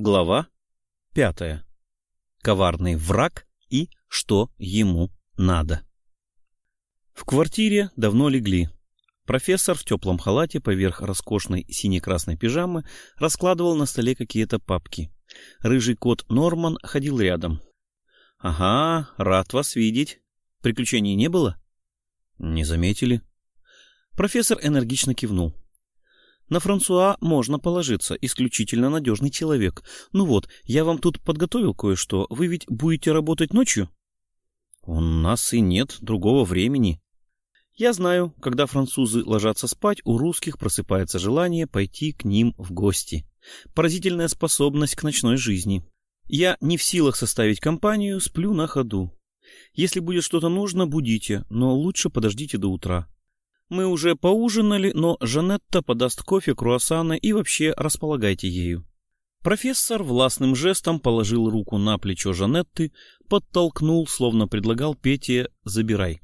Глава пятая. Коварный враг и что ему надо. В квартире давно легли. Профессор в теплом халате поверх роскошной сине-красной пижамы раскладывал на столе какие-то папки. Рыжий кот Норман ходил рядом. — Ага, рад вас видеть. Приключений не было? — Не заметили. Профессор энергично кивнул. — на Франсуа можно положиться, исключительно надежный человек. Ну вот, я вам тут подготовил кое-что. Вы ведь будете работать ночью? У нас и нет другого времени. Я знаю, когда французы ложатся спать, у русских просыпается желание пойти к ним в гости. Поразительная способность к ночной жизни. Я не в силах составить компанию, сплю на ходу. Если будет что-то нужно, будите, но лучше подождите до утра. Мы уже поужинали, но Жанетта подаст кофе, круассаны и вообще располагайте ею. Профессор властным жестом положил руку на плечо Жанетты, подтолкнул, словно предлагал Пете «забирай».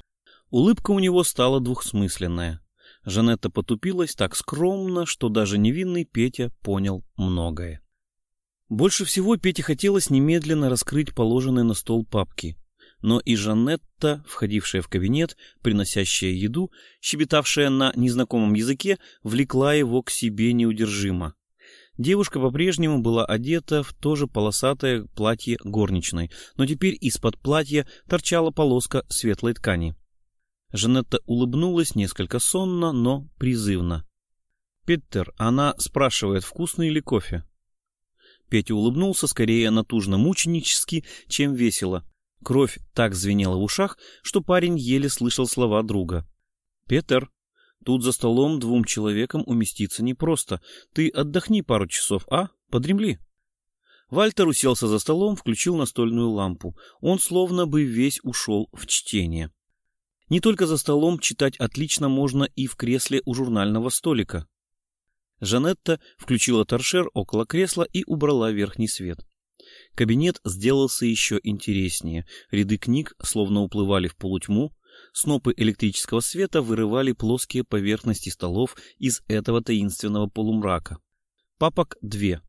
Улыбка у него стала двухсмысленная. Жанетта потупилась так скромно, что даже невинный Петя понял многое. Больше всего Пете хотелось немедленно раскрыть положенные на стол папки но и Жанетта, входившая в кабинет, приносящая еду, щебетавшая на незнакомом языке, влекла его к себе неудержимо. Девушка по-прежнему была одета в то же полосатое платье горничной, но теперь из-под платья торчала полоска светлой ткани. Жанетта улыбнулась несколько сонно, но призывно. «Питер, она спрашивает, вкусный ли кофе?» Петя улыбнулся скорее натужно-мученически, чем весело. Кровь так звенела в ушах, что парень еле слышал слова друга. «Петер, тут за столом двум человекам уместиться непросто. Ты отдохни пару часов, а? Подремли». Вальтер уселся за столом, включил настольную лампу. Он словно бы весь ушел в чтение. Не только за столом читать отлично можно и в кресле у журнального столика. Жанетта включила торшер около кресла и убрала верхний свет. Кабинет сделался еще интереснее. Ряды книг словно уплывали в полутьму, снопы электрического света вырывали плоские поверхности столов из этого таинственного полумрака. Папок две.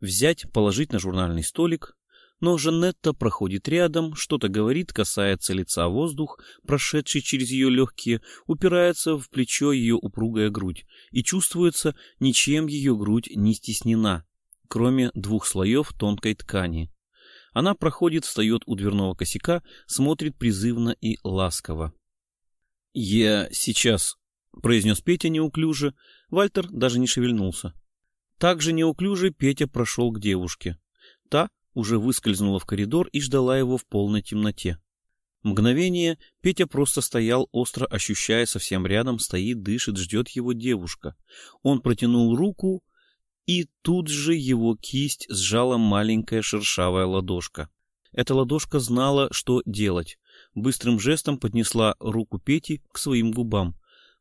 Взять, положить на журнальный столик, но Жанетта проходит рядом, что-то говорит, касается лица воздух, прошедший через ее легкие, упирается в плечо ее упругая грудь, и чувствуется, ничем ее грудь не стеснена, кроме двух слоев тонкой ткани. Она проходит, встает у дверного косяка, смотрит призывно и ласково. «Я сейчас», — произнес Петя неуклюже. Вальтер даже не шевельнулся. Так же неуклюже Петя прошел к девушке. Та уже выскользнула в коридор и ждала его в полной темноте. Мгновение Петя просто стоял, остро ощущая, совсем рядом стоит, дышит, ждет его девушка. Он протянул руку, и тут же его кисть сжала маленькая шершавая ладошка. Эта ладошка знала, что делать. Быстрым жестом поднесла руку Пети к своим губам.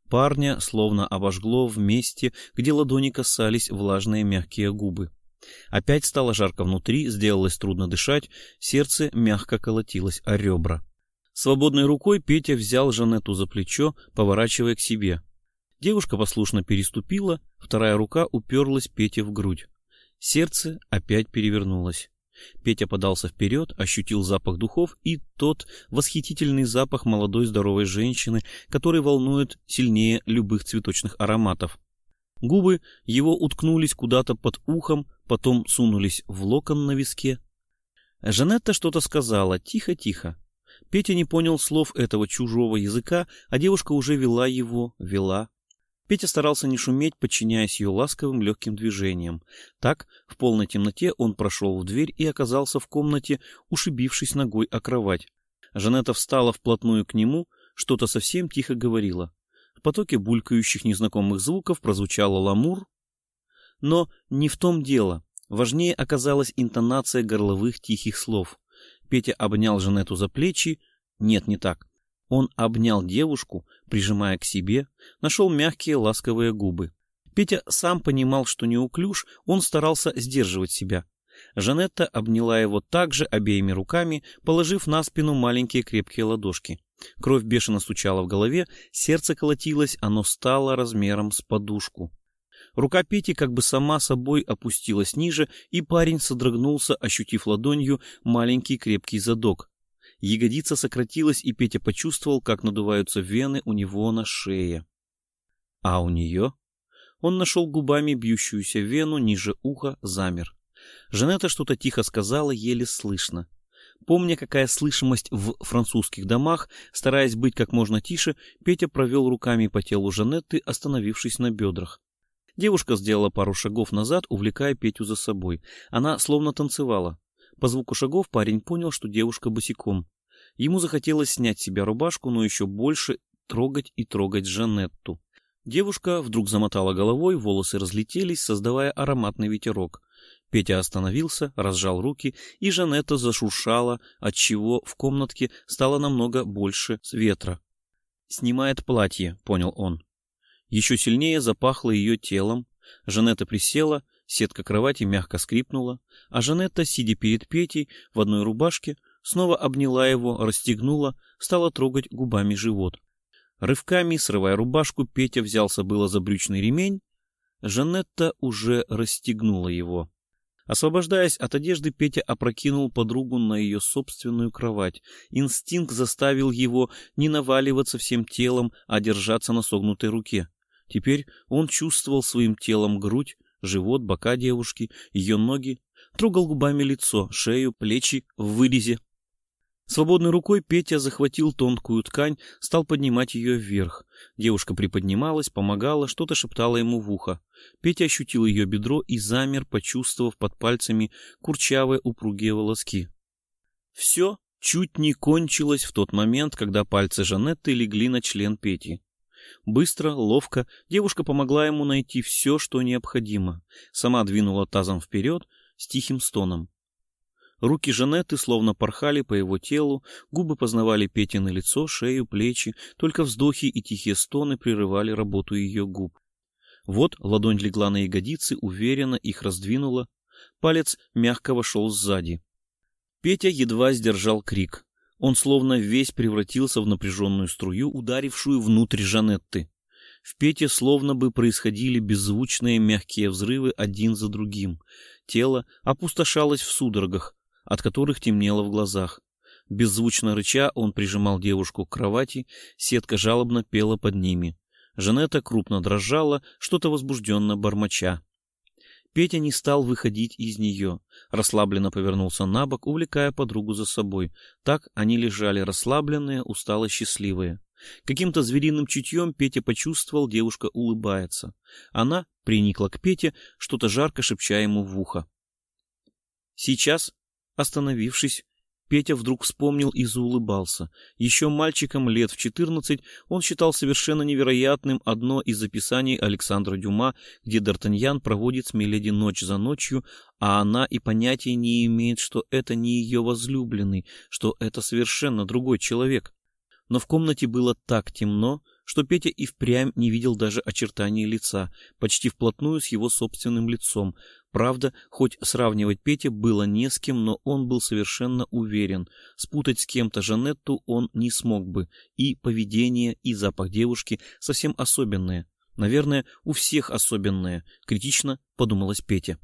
Парня словно обожгло в месте, где ладони касались влажные мягкие губы. Опять стало жарко внутри, сделалось трудно дышать, сердце мягко колотилось о ребра. Свободной рукой Петя взял Жанету за плечо, поворачивая к себе. Девушка послушно переступила, вторая рука уперлась Пете в грудь. Сердце опять перевернулось. Петя подался вперед, ощутил запах духов и тот восхитительный запах молодой здоровой женщины, который волнует сильнее любых цветочных ароматов. Губы его уткнулись куда-то под ухом, потом сунулись в локон на виске. Жанетта что-то сказала, тихо-тихо. Петя не понял слов этого чужого языка, а девушка уже вела его, вела, Петя старался не шуметь, подчиняясь ее ласковым легким движениям. Так, в полной темноте он прошел в дверь и оказался в комнате, ушибившись ногой о кровать. Жанетта встала вплотную к нему, что-то совсем тихо говорила. В потоке булькающих незнакомых звуков прозвучало ламур. Но не в том дело. Важнее оказалась интонация горловых тихих слов. Петя обнял Жанетту за плечи. Нет, не так. Он обнял девушку, прижимая к себе, нашел мягкие ласковые губы. Петя сам понимал, что неуклюж, он старался сдерживать себя. Жанетта обняла его также обеими руками, положив на спину маленькие крепкие ладошки. Кровь бешено стучала в голове, сердце колотилось, оно стало размером с подушку. Рука Пети как бы сама собой опустилась ниже, и парень содрогнулся, ощутив ладонью маленький крепкий задок. Ягодица сократилась, и Петя почувствовал, как надуваются вены у него на шее. А у нее? Он нашел губами бьющуюся вену ниже уха, замер. Жанетта что-то тихо сказала, еле слышно. Помня, какая слышимость в французских домах, стараясь быть как можно тише, Петя провел руками по телу Жанетты, остановившись на бедрах. Девушка сделала пару шагов назад, увлекая Петю за собой. Она словно танцевала. По звуку шагов парень понял, что девушка босиком. Ему захотелось снять с себя рубашку, но еще больше трогать и трогать Жанетту. Девушка вдруг замотала головой, волосы разлетелись, создавая ароматный ветерок. Петя остановился, разжал руки, и Жанетта зашуршала, отчего в комнатке стало намного больше ветра. «Снимает платье», — понял он. Еще сильнее запахло ее телом. Жанетта присела, сетка кровати мягко скрипнула, а Жанетта, сидя перед Петей в одной рубашке, снова обняла его, расстегнула, стала трогать губами живот. Рывками, срывая рубашку, Петя взялся было за брючный ремень. Жанетта уже расстегнула его. Освобождаясь от одежды, Петя опрокинул подругу на ее собственную кровать. Инстинкт заставил его не наваливаться всем телом, а держаться на согнутой руке. Теперь он чувствовал своим телом грудь, живот, бока девушки, ее ноги, трогал губами лицо, шею, плечи в вырезе. Свободной рукой Петя захватил тонкую ткань, стал поднимать ее вверх. Девушка приподнималась, помогала, что-то шептала ему в ухо. Петя ощутил ее бедро и замер, почувствовав под пальцами курчавые упругие волоски. Все чуть не кончилось в тот момент, когда пальцы Жанетты легли на член Пети. Быстро, ловко девушка помогла ему найти все, что необходимо. Сама двинула тазом вперед с тихим стоном. Руки Жанетты словно порхали по его телу, губы познавали Петины лицо, шею, плечи, только вздохи и тихие стоны прерывали работу ее губ. Вот ладонь легла на ягодицы, уверенно их раздвинула, палец мягко вошел сзади. Петя едва сдержал крик. Он словно весь превратился в напряженную струю, ударившую внутрь Жанетты. В Пете словно бы происходили беззвучные мягкие взрывы один за другим. Тело опустошалось в судорогах, от которых темнело в глазах. Беззвучно рыча он прижимал девушку к кровати, сетка жалобно пела под ними. Жанетта крупно дрожала, что-то возбужденно бормоча. Петя не стал выходить из нее. Расслабленно повернулся на бок, увлекая подругу за собой. Так они лежали расслабленные, устало счастливые. Каким-то звериным чутьем Петя почувствовал, девушка улыбается. Она приникла к Пете, что-то жарко шепча ему в ухо. Сейчас Остановившись, Петя вдруг вспомнил и заулыбался. Еще мальчиком лет в четырнадцать он считал совершенно невероятным одно из записаний Александра Дюма, где Д'Артаньян проводит с Миледи ночь за ночью, а она и понятия не имеет, что это не ее возлюбленный, что это совершенно другой человек. Но в комнате было так темно, что Петя и впрямь не видел даже очертаний лица, почти вплотную с его собственным лицом. Правда, хоть сравнивать Пете было не с кем, но он был совершенно уверен. Спутать с кем-то Жанетту он не смог бы. И поведение, и запах девушки совсем особенные. Наверное, у всех особенные, критично подумалась Петя.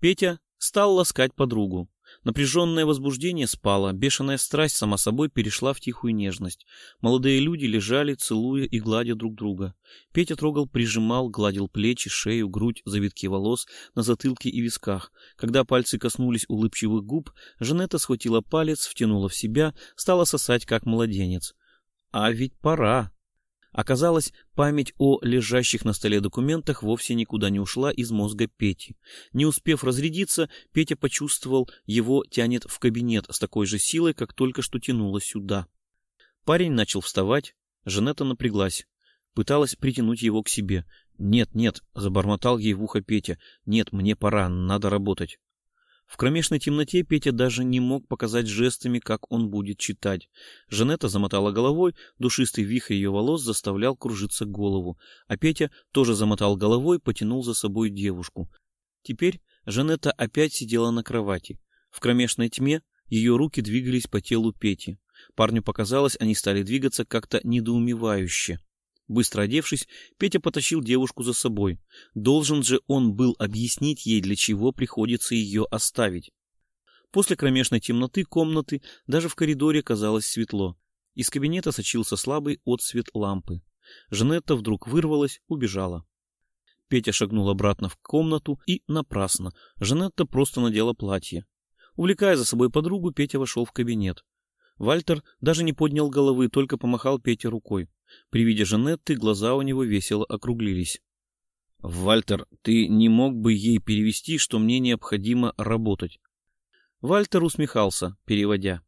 Петя стал ласкать подругу. Напряженное возбуждение спало, бешеная страсть сама собой перешла в тихую нежность. Молодые люди лежали, целуя и гладя друг друга. Петя трогал, прижимал, гладил плечи, шею, грудь, завитки волос на затылке и висках. Когда пальцы коснулись улыбчивых губ, Жанетта схватила палец, втянула в себя, стала сосать, как младенец. «А ведь пора!» Оказалось, память о лежащих на столе документах вовсе никуда не ушла из мозга Пети. Не успев разрядиться, Петя почувствовал, его тянет в кабинет с такой же силой, как только что тянуло сюда. Парень начал вставать, Жанетта напряглась. Пыталась притянуть его к себе. «Нет, нет», — забормотал ей в ухо Петя. «Нет, мне пора, надо работать». В кромешной темноте Петя даже не мог показать жестами, как он будет читать. Жанетта замотала головой, душистый вихрь ее волос заставлял кружиться голову, а Петя тоже замотал головой, потянул за собой девушку. Теперь Жанетта опять сидела на кровати. В кромешной тьме ее руки двигались по телу Пети. Парню показалось, они стали двигаться как-то недоумевающе. Быстро одевшись, Петя потащил девушку за собой. Должен же он был объяснить ей, для чего приходится ее оставить. После кромешной темноты комнаты даже в коридоре казалось светло. Из кабинета сочился слабый отсвет лампы. Жанетта вдруг вырвалась, убежала. Петя шагнул обратно в комнату и напрасно. Жанетта просто надела платье. Увлекая за собой подругу, Петя вошел в кабинет. Вальтер даже не поднял головы, только помахал Пете рукой. При виде Жанетты глаза у него весело округлились. «Вальтер, ты не мог бы ей перевести, что мне необходимо работать?» Вальтер усмехался, переводя.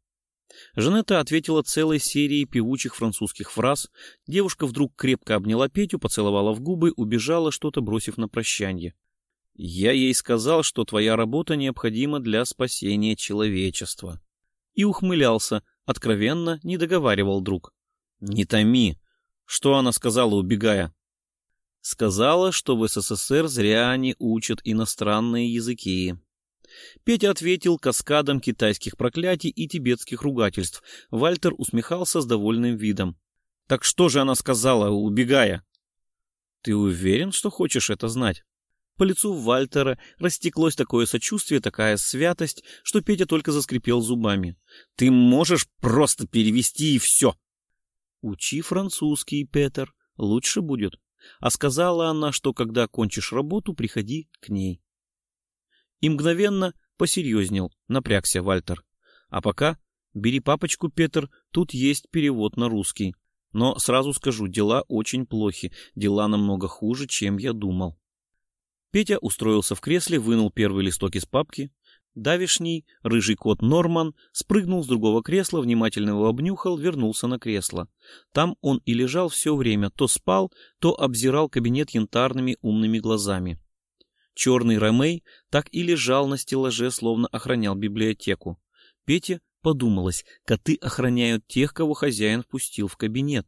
Жанетта ответила целой серией певучих французских фраз. Девушка вдруг крепко обняла Петю, поцеловала в губы, убежала, что-то бросив на прощанье. «Я ей сказал, что твоя работа необходима для спасения человечества». И ухмылялся, откровенно не договаривал друг. «Не томи!» Что она сказала, убегая? Сказала, что в СССР зря они учат иностранные языки. Петя ответил каскадом китайских проклятий и тибетских ругательств. Вальтер усмехался с довольным видом. «Так что же она сказала, убегая?» «Ты уверен, что хочешь это знать?» По лицу Вальтера растеклось такое сочувствие, такая святость, что Петя только заскрипел зубами. «Ты можешь просто перевести и все!» «Учи французский, Петер, лучше будет». А сказала она, что когда кончишь работу, приходи к ней. И мгновенно посерьезнел, напрягся Вальтер. А пока бери папочку, Петр, тут есть перевод на русский. Но сразу скажу, дела очень плохи, дела намного хуже, чем я думал. Петя устроился в кресле, вынул первый листок из папки. Давишний, рыжий кот Норман, спрыгнул с другого кресла, внимательно его обнюхал, вернулся на кресло. Там он и лежал все время, то спал, то обзирал кабинет янтарными умными глазами. Черный Ромей так и лежал на стеллаже, словно охранял библиотеку. Пете подумалось, коты охраняют тех, кого хозяин впустил в кабинет.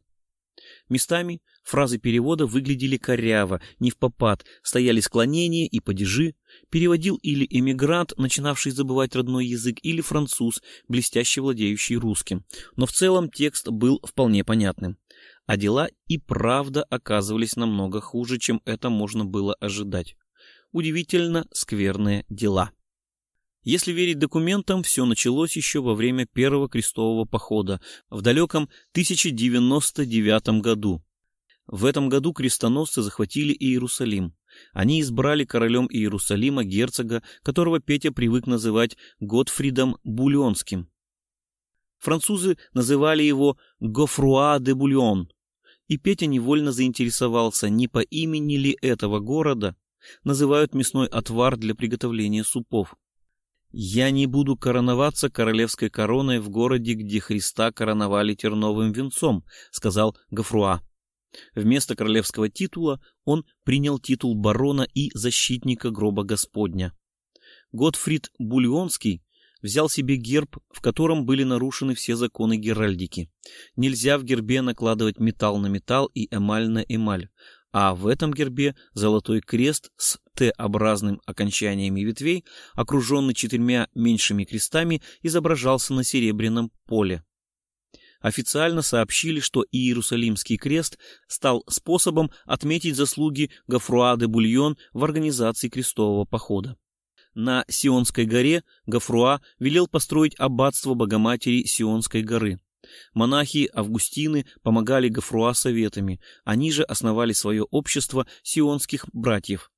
Местами фразы перевода выглядели коряво, не в попад, стояли склонения и падежи. Переводил или эмигрант, начинавший забывать родной язык, или француз, блестяще владеющий русским. Но в целом текст был вполне понятным. А дела и правда оказывались намного хуже, чем это можно было ожидать удивительно скверные дела. Если верить документам, все началось еще во время первого крестового похода в далеком 1099 году. В этом году крестоносцы захватили Иерусалим. Они избрали королем Иерусалима герцога, которого Петя привык называть Готфридом Бульонским. Французы называли его Гофруа де Бульон, и Петя невольно заинтересовался, не по имени ли этого города называют мясной отвар для приготовления супов. Я не буду короноваться королевской короной в городе, где Христа короновали терновым венцом, сказал Гафруа. Вместо королевского титула он принял титул барона и защитника гроба Господня. Готфрид Бульонский взял себе герб, в котором были нарушены все законы геральдики. Нельзя в гербе накладывать металл на металл и эмаль на эмаль, а в этом гербе золотой крест с Т-образным окончаниями ветвей, окруженный четырьмя меньшими крестами, изображался на серебряном поле. Официально сообщили, что Иерусалимский крест стал способом отметить заслуги Гафруа де Бульон в организации крестового похода. На Сионской горе Гафруа велел построить аббатство Богоматери Сионской горы. Монахи-августины помогали Гафруа советами, они же основали свое общество сионских братьев,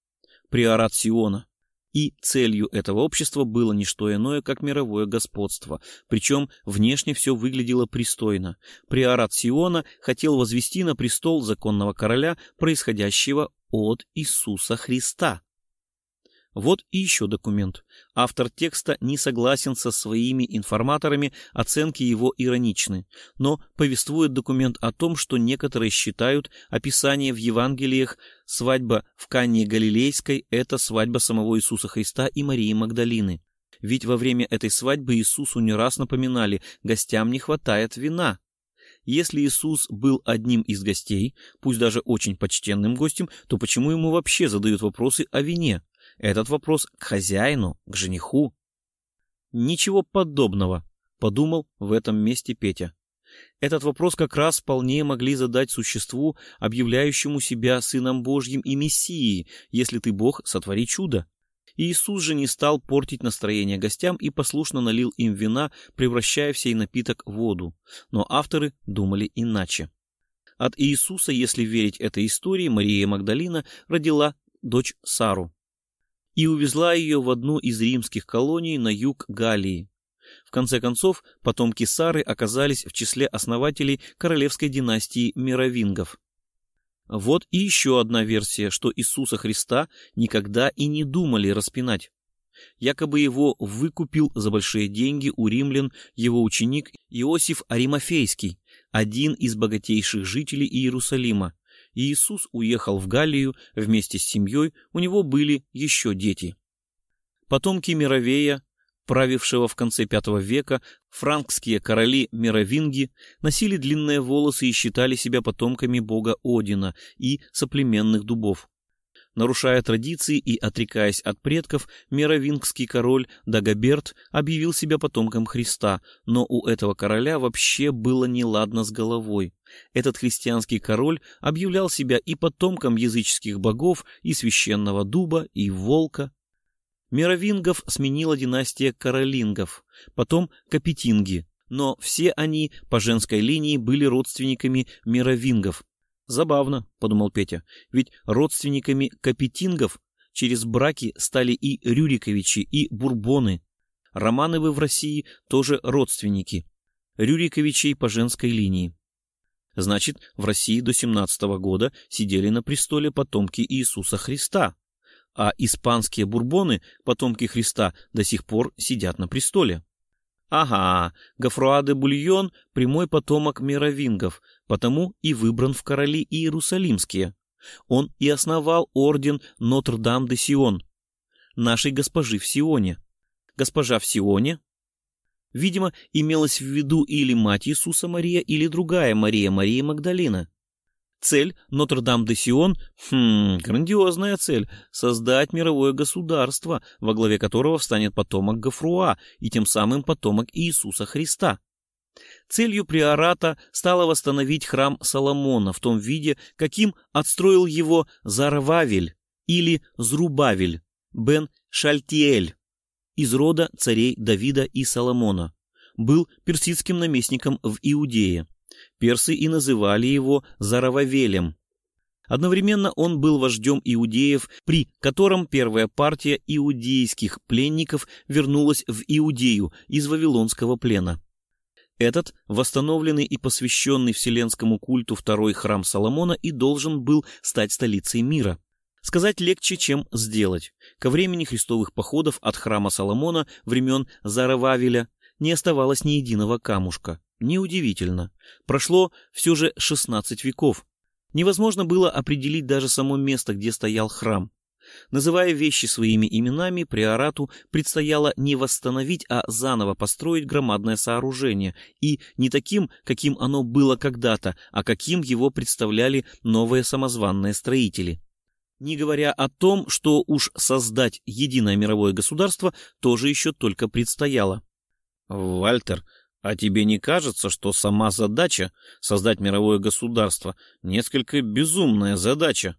приорат Сиона. И целью этого общества было не что иное, как мировое господство. Причем внешне все выглядело пристойно. Приорат Сиона хотел возвести на престол законного короля, происходящего от Иисуса Христа. Вот и еще документ. Автор текста не согласен со своими информаторами, оценки его ироничны, но повествует документ о том, что некоторые считают описание в Евангелиях свадьба в Канне Галилейской – это свадьба самого Иисуса Христа и Марии Магдалины. Ведь во время этой свадьбы Иисусу не раз напоминали, гостям не хватает вина. Если Иисус был одним из гостей, пусть даже очень почтенным гостем, то почему ему вообще задают вопросы о вине? Этот вопрос к хозяину, к жениху. Ничего подобного, подумал в этом месте Петя. Этот вопрос как раз вполне могли задать существу, объявляющему себя Сыном Божьим и Мессией, если ты Бог, сотвори чудо. Иисус же не стал портить настроение гостям и послушно налил им вина, превращая в напиток в воду. Но авторы думали иначе. От Иисуса, если верить этой истории, Мария Магдалина родила дочь Сару и увезла ее в одну из римских колоний на юг Галлии. В конце концов, потомки Сары оказались в числе основателей королевской династии мировингов. Вот и еще одна версия, что Иисуса Христа никогда и не думали распинать. Якобы его выкупил за большие деньги у римлян его ученик Иосиф Аримафейский, один из богатейших жителей Иерусалима. Иисус уехал в Галлию вместе с семьей, у него были еще дети. Потомки Мировея, правившего в конце V века, франкские короли Мировинги носили длинные волосы и считали себя потомками бога Одина и соплеменных дубов. Нарушая традиции и отрекаясь от предков, Мировингский король Дагоберт объявил себя потомком Христа, но у этого короля вообще было неладно с головой. Этот христианский король объявлял себя и потомком языческих богов, и священного дуба, и волка, Мировингов сменила династия Каролингов, потом Капетинги, но все они по женской линии были родственниками Мировингов. Забавно, подумал Петя, ведь родственниками Капетингов через браки стали и Рюриковичи, и Бурбоны. Романовы в России тоже родственники. Рюриковичей по женской линии. Значит, в России до 17 года сидели на престоле потомки Иисуса Христа, а испанские бурбоны, потомки Христа, до сих пор сидят на престоле. Ага, Гафруа де Бульон – прямой потомок мировингов, потому и выбран в короли Иерусалимские. Он и основал орден Нотр-Дам де Сион, нашей госпожи в Сионе. Госпожа в Сионе, видимо, имелась в виду или мать Иисуса Мария, или другая Мария, Мария Магдалина. Цель Нотр-Дам-де-Сион, хм, грандиозная цель, создать мировое государство, во главе которого встанет потомок Гафруа и тем самым потомок Иисуса Христа. Целью приората стало восстановить храм Соломона в том виде, каким отстроил его Зарававель или Зрубавель бен Шальтиэль из рода царей Давида и Соломона. Был персидским наместником в Иудее. Персы и называли его Зарававелем. Одновременно он был вождем иудеев, при котором первая партия иудейских пленников вернулась в Иудею из Вавилонского плена. Этот, восстановленный и посвященный вселенскому культу второй храм Соломона и должен был стать столицей мира. Сказать легче, чем сделать. Ко времени христовых походов от храма Соломона времен Зарававеля не оставалось ни единого камушка. Неудивительно. Прошло все же 16 веков. Невозможно было определить даже само место, где стоял храм. Называя вещи своими именами, приорату предстояло не восстановить, а заново построить громадное сооружение, и не таким, каким оно было когда-то, а каким его представляли новые самозванные строители. Не говоря о том, что уж создать единое мировое государство тоже еще только предстояло. «Вальтер, а тебе не кажется, что сама задача создать мировое государство несколько безумная задача?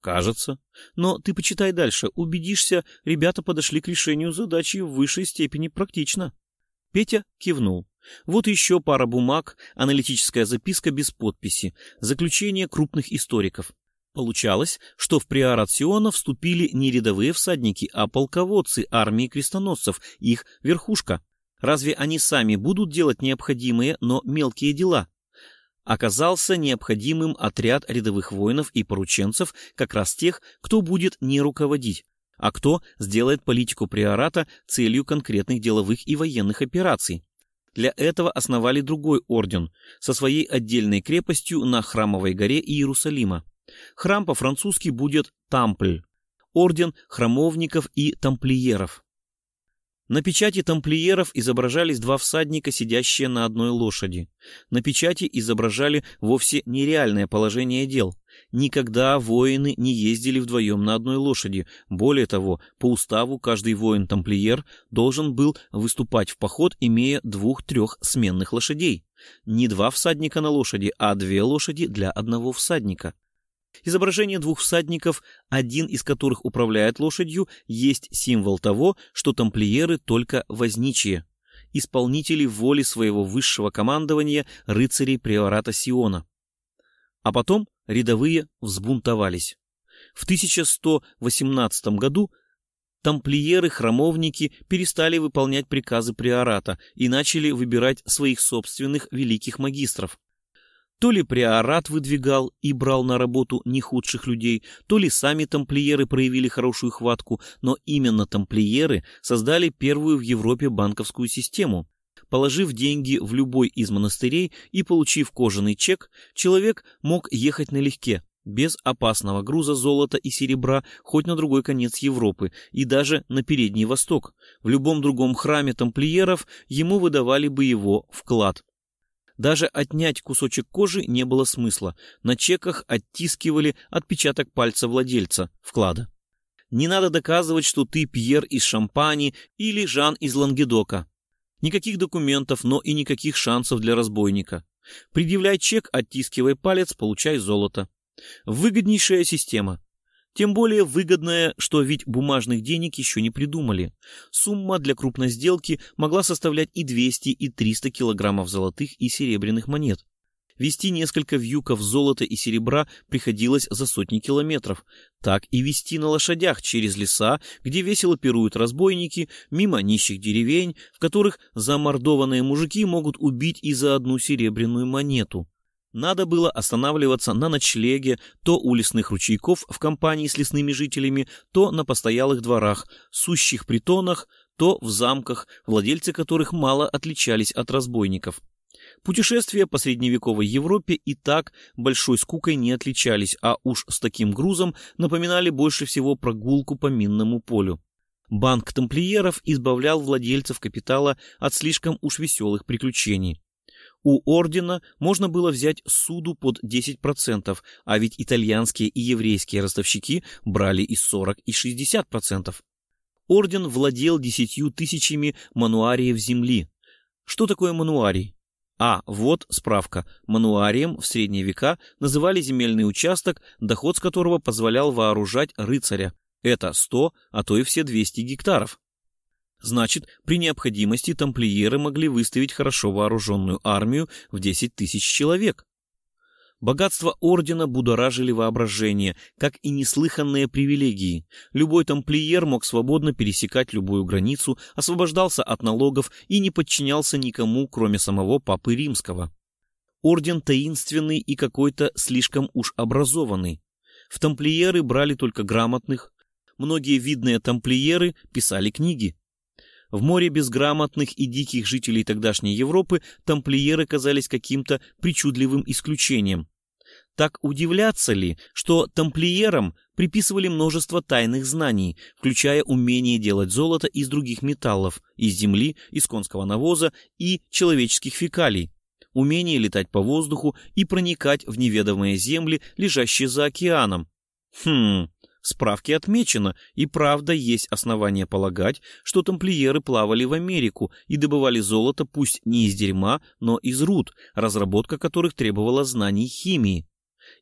Кажется. Но ты почитай дальше. Убедишься, ребята подошли к решению задачи в высшей степени практично. Петя кивнул. Вот еще пара бумаг, аналитическая записка без подписи, заключение крупных историков. Получалось, что в приорат Сиона вступили не рядовые всадники, а полководцы армии крестоносцев, их верхушка. Разве они сами будут делать необходимые, но мелкие дела? Оказался необходимым отряд рядовых воинов и порученцев, как раз тех, кто будет не руководить, а кто сделает политику приората целью конкретных деловых и военных операций. Для этого основали другой орден со своей отдельной крепостью на Храмовой горе Иерусалима. Храм по-французски будет Тампль, орден храмовников и тамплиеров. На печати тамплиеров изображались два всадника, сидящие на одной лошади. На печати изображали вовсе нереальное положение дел. Никогда воины не ездили вдвоем на одной лошади. Более того, по уставу каждый воин-тамплиер должен был выступать в поход, имея двух-трех сменных лошадей. Не два всадника на лошади, а две лошади для одного всадника. Изображение двух всадников, один из которых управляет лошадью, есть символ того, что тамплиеры только возничие, исполнители воли своего высшего командования рыцарей приората Сиона. А потом рядовые взбунтовались. В 1118 году тамплиеры-храмовники перестали выполнять приказы приората и начали выбирать своих собственных великих магистров. То ли приорат выдвигал и брал на работу не худших людей, то ли сами тамплиеры проявили хорошую хватку, но именно тамплиеры создали первую в Европе банковскую систему. Положив деньги в любой из монастырей и получив кожаный чек, человек мог ехать налегке, без опасного груза золота и серебра хоть на другой конец Европы и даже на Передний Восток. В любом другом храме тамплиеров ему выдавали бы его вклад. Даже отнять кусочек кожи не было смысла. На чеках оттискивали отпечаток пальца владельца вклада. Не надо доказывать, что ты Пьер из Шампани или Жан из Лангедока. Никаких документов, но и никаких шансов для разбойника. Предъявляй чек, оттискивай палец, получай золото. Выгоднейшая система. Тем более выгодная, что ведь бумажных денег еще не придумали. Сумма для крупной сделки могла составлять и 200, и 300 килограммов золотых и серебряных монет. Вести несколько вьюков золота и серебра приходилось за сотни километров. Так и вести на лошадях через леса, где весело пируют разбойники, мимо нищих деревень, в которых замордованные мужики могут убить и за одну серебряную монету. Надо было останавливаться на ночлеге то у лесных ручейков в компании с лесными жителями, то на постоялых дворах, сущих притонах, то в замках, владельцы которых мало отличались от разбойников. Путешествия по средневековой Европе и так большой скукой не отличались, а уж с таким грузом напоминали больше всего прогулку по минному полю. Банк тамплиеров избавлял владельцев капитала от слишком уж веселых приключений. У ордена можно было взять суду под 10%, а ведь итальянские и еврейские ростовщики брали и 40, и 60%. Орден владел десятью тысячами мануариев земли. Что такое мануарий? А, вот справка. Мануарием в средние века называли земельный участок, доход с которого позволял вооружать рыцаря. Это 100, а то и все 200 гектаров. Значит, при необходимости тамплиеры могли выставить хорошо вооруженную армию в 10 тысяч человек. Богатства ордена будоражили воображение, как и неслыханные привилегии. Любой тамплиер мог свободно пересекать любую границу, освобождался от налогов и не подчинялся никому, кроме самого Папы Римского. Орден таинственный и какой-то слишком уж образованный. В тамплиеры брали только грамотных. Многие видные тамплиеры писали книги. В море безграмотных и диких жителей тогдашней Европы тамплиеры казались каким-то причудливым исключением. Так удивляться ли, что тамплиерам приписывали множество тайных знаний, включая умение делать золото из других металлов, из земли, из конского навоза и человеческих фекалий, умение летать по воздуху и проникать в неведомые земли, лежащие за океаном. Хм, справке отмечено, и правда есть основания полагать, что тамплиеры плавали в Америку и добывали золото пусть не из дерьма, но из руд, разработка которых требовала знаний химии.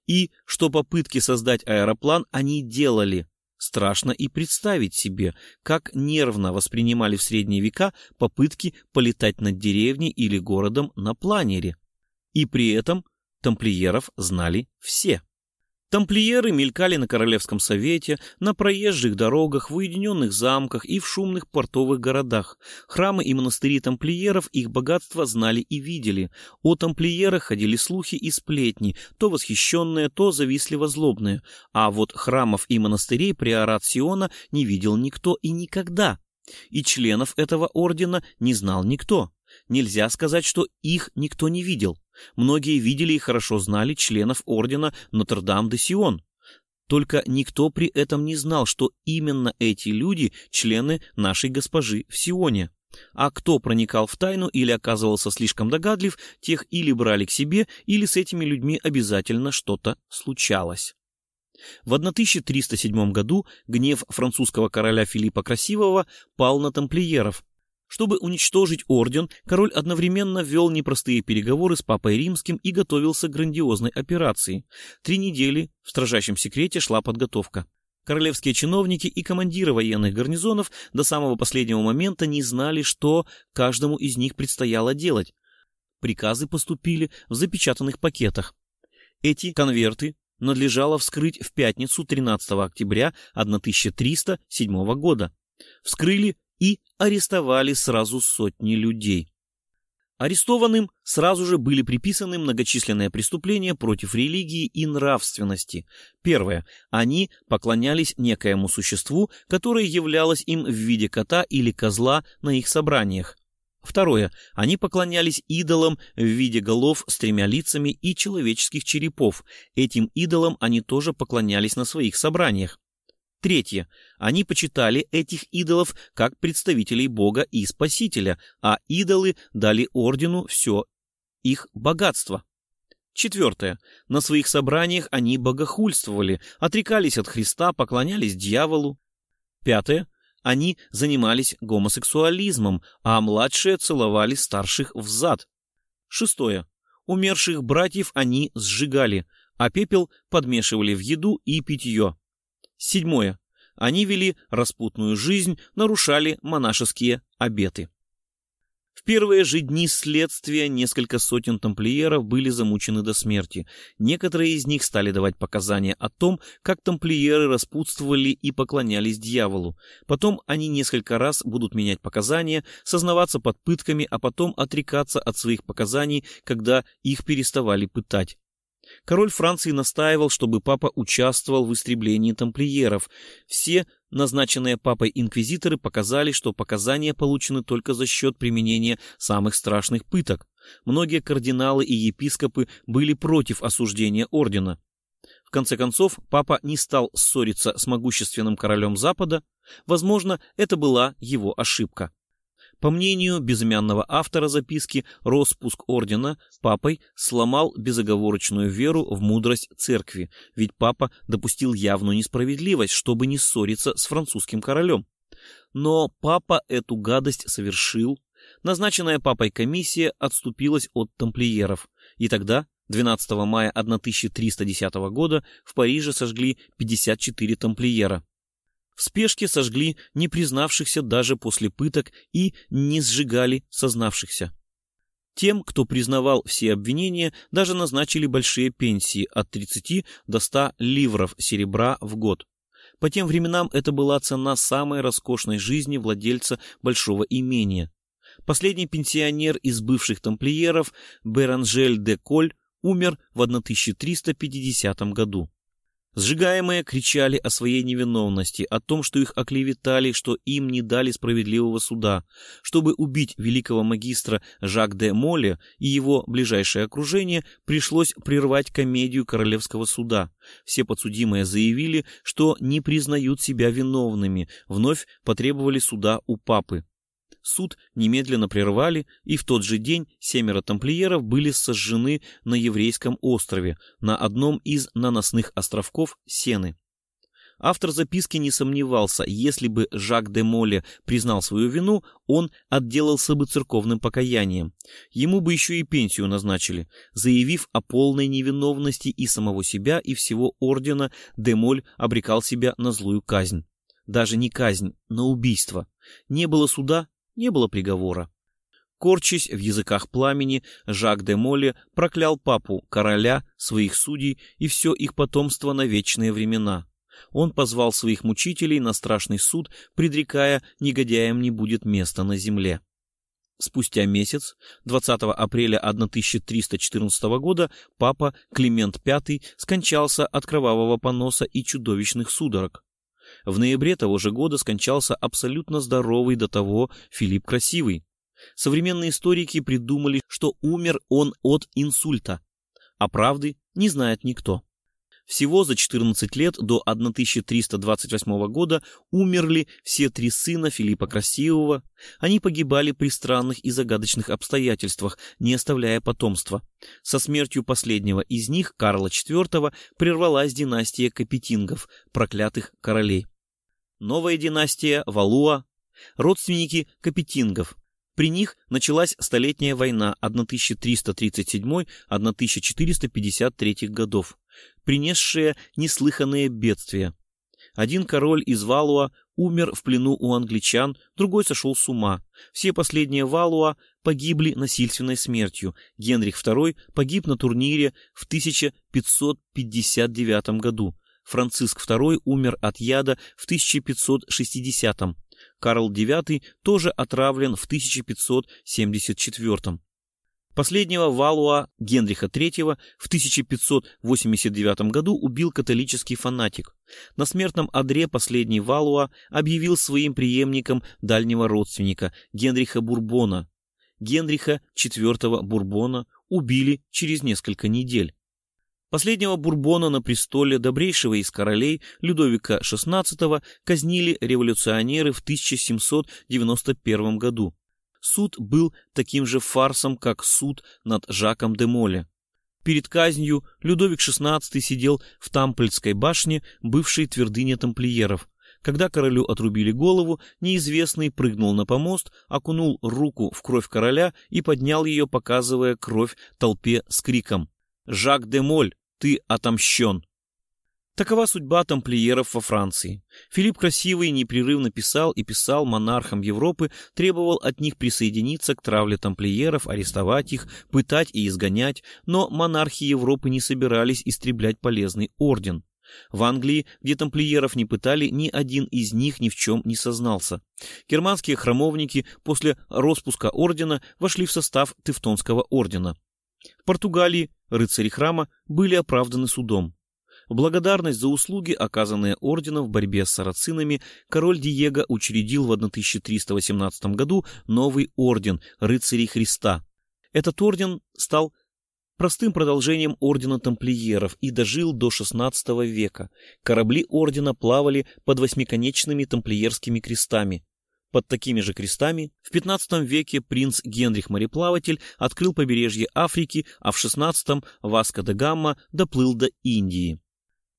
И что попытки создать аэроплан они делали. Страшно и представить себе, как нервно воспринимали в средние века попытки полетать над деревней или городом на планере. И при этом тамплиеров знали все. Тамплиеры мелькали на Королевском совете, на проезжих дорогах, в уединенных замках и в шумных портовых городах. Храмы и монастыри тамплиеров их богатство знали и видели. О тамплиерах ходили слухи и сплетни, то восхищенные, то завистливо-злобные. А вот храмов и монастырей приорат Сиона не видел никто и никогда. И членов этого ордена не знал никто. Нельзя сказать, что их никто не видел. Многие видели и хорошо знали членов ордена Нотр-Дам-де-Сион. Только никто при этом не знал, что именно эти люди – члены нашей госпожи в Сионе. А кто проникал в тайну или оказывался слишком догадлив, тех или брали к себе, или с этими людьми обязательно что-то случалось. В 1307 году гнев французского короля Филиппа Красивого пал на тамплиеров. Чтобы уничтожить орден, король одновременно вел непростые переговоры с папой римским и готовился к грандиозной операции. Три недели в строжайшем секрете шла подготовка. Королевские чиновники и командиры военных гарнизонов до самого последнего момента не знали, что каждому из них предстояло делать. Приказы поступили в запечатанных пакетах. Эти конверты надлежало вскрыть в пятницу 13 октября 1307 года. Вскрыли и арестовали сразу сотни людей. Арестованным сразу же были приписаны многочисленные преступления против религии и нравственности. Первое. Они поклонялись некоему существу, которое являлось им в виде кота или козла на их собраниях. Второе. Они поклонялись идолам в виде голов с тремя лицами и человеческих черепов. Этим идолам они тоже поклонялись на своих собраниях. Третье. Они почитали этих идолов как представителей Бога и Спасителя, а идолы дали ордену все их богатство. Четвертое. На своих собраниях они богохульствовали, отрекались от Христа, поклонялись дьяволу. Пятое. Они занимались гомосексуализмом, а младшие целовали старших в зад. Шестое. Умерших братьев они сжигали, а пепел подмешивали в еду и питье. Седьмое. Они вели распутную жизнь, нарушали монашеские обеты. В первые же дни следствия несколько сотен тамплиеров были замучены до смерти. Некоторые из них стали давать показания о том, как тамплиеры распутствовали и поклонялись дьяволу. Потом они несколько раз будут менять показания, сознаваться под пытками, а потом отрекаться от своих показаний, когда их переставали пытать. Король Франции настаивал, чтобы папа участвовал в истреблении тамплиеров. Все назначенные папой инквизиторы показали, что показания получены только за счет применения самых страшных пыток. Многие кардиналы и епископы были против осуждения ордена. В конце концов, папа не стал ссориться с могущественным королем Запада. Возможно, это была его ошибка. По мнению безымянного автора записки, распуск ордена папой сломал безоговорочную веру в мудрость церкви, ведь папа допустил явную несправедливость, чтобы не ссориться с французским королем. Но папа эту гадость совершил. Назначенная папой комиссия отступилась от тамплиеров, и тогда 12 мая 1310 года в Париже сожгли 54 тамплиера. В спешке сожгли не признавшихся даже после пыток и не сжигали сознавшихся. Тем, кто признавал все обвинения, даже назначили большие пенсии от 30 до 100 ливров серебра в год. По тем временам это была цена самой роскошной жизни владельца большого имения. Последний пенсионер из бывших тамплиеров Беранжель де Коль умер в 1350 году. Сжигаемые кричали о своей невиновности, о том, что их оклеветали, что им не дали справедливого суда. Чтобы убить великого магистра Жак де Моле и его ближайшее окружение, пришлось прервать комедию королевского суда. Все подсудимые заявили, что не признают себя виновными, вновь потребовали суда у папы. Суд немедленно прервали, и в тот же день семеро тамплиеров были сожжены на еврейском острове, на одном из наносных островков Сены. Автор записки не сомневался, если бы Жак де Моле признал свою вину, он отделался бы церковным покаянием. Ему бы еще и пенсию назначили. Заявив о полной невиновности и самого себя, и всего ордена, де Моль обрекал себя на злую казнь. Даже не казнь, на убийство. Не было суда, не было приговора. Корчась в языках пламени, Жак де Моле проклял папу, короля, своих судей и все их потомство на вечные времена. Он позвал своих мучителей на страшный суд, предрекая, негодяям не будет места на земле. Спустя месяц, 20 апреля 1314 года, папа Климент V скончался от кровавого поноса и чудовищных судорог. В ноябре того же года скончался абсолютно здоровый до того Филипп Красивый. Современные историки придумали, что умер он от инсульта, а правды не знает никто. Всего за 14 лет до 1328 года умерли все три сына Филиппа Красивого. Они погибали при странных и загадочных обстоятельствах, не оставляя потомства. Со смертью последнего из них, Карла IV, прервалась династия Капетингов, проклятых королей. Новая династия Валуа, родственники Капетингов. При них началась Столетняя война 1337-1453 годов принесшие неслыханные бедствия. Один король из Валуа умер в плену у англичан, другой сошел с ума. Все последние Валуа погибли насильственной смертью. Генрих II погиб на турнире в 1559 году. Франциск II умер от яда в 1560. Карл IX тоже отравлен в 1574. Последнего Валуа Генриха III в 1589 году убил католический фанатик. На смертном одре последний Валуа объявил своим преемником дальнего родственника Генриха Бурбона. Генриха IV Бурбона убили через несколько недель. Последнего Бурбона на престоле добрейшего из королей Людовика XVI казнили революционеры в 1791 году. Суд был таким же фарсом, как суд над Жаком де Моле. Перед казнью Людовик XVI сидел в Тампельской башне, бывшей твердыне тамплиеров. Когда королю отрубили голову, неизвестный прыгнул на помост, окунул руку в кровь короля и поднял ее, показывая кровь толпе с криком «Жак де Моль, ты отомщен!» Такова судьба тамплиеров во Франции. Филипп Красивый непрерывно писал и писал монархам Европы, требовал от них присоединиться к травле тамплиеров, арестовать их, пытать и изгонять, но монархи Европы не собирались истреблять полезный орден. В Англии, где тамплиеров не пытали, ни один из них ни в чем не сознался. Германские храмовники после распуска ордена вошли в состав Тевтонского ордена. В Португалии рыцари храма были оправданы судом. В благодарность за услуги, оказанные орденом в борьбе с сарацинами, король Диего учредил в 1318 году новый орден рыцарей Христа. Этот орден стал простым продолжением ордена тамплиеров и дожил до XVI века. Корабли ордена плавали под восьмиконечными тамплиерскими крестами. Под такими же крестами в XV веке принц Генрих Мореплаватель открыл побережье Африки, а в XVI Васко де Гамма доплыл до Индии.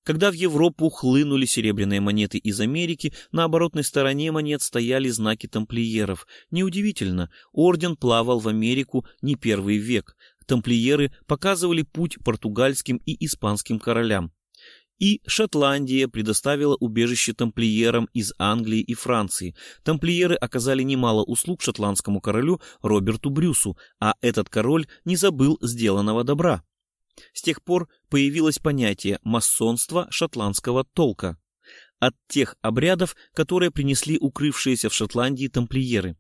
Когда в Европу хлынули серебряные монеты из Америки, на оборотной стороне монет стояли знаки тамплиеров. Неудивительно, орден плавал в Америку не первый век. Тамплиеры показывали путь португальским и испанским королям. И Шотландия предоставила убежище тамплиерам из Англии и Франции. Тамплиеры оказали немало услуг шотландскому королю Роберту Брюсу, а этот король не забыл сделанного добра. С тех пор появилось понятие масонства шотландского толка от тех обрядов, которые принесли укрывшиеся в Шотландии тамплиеры.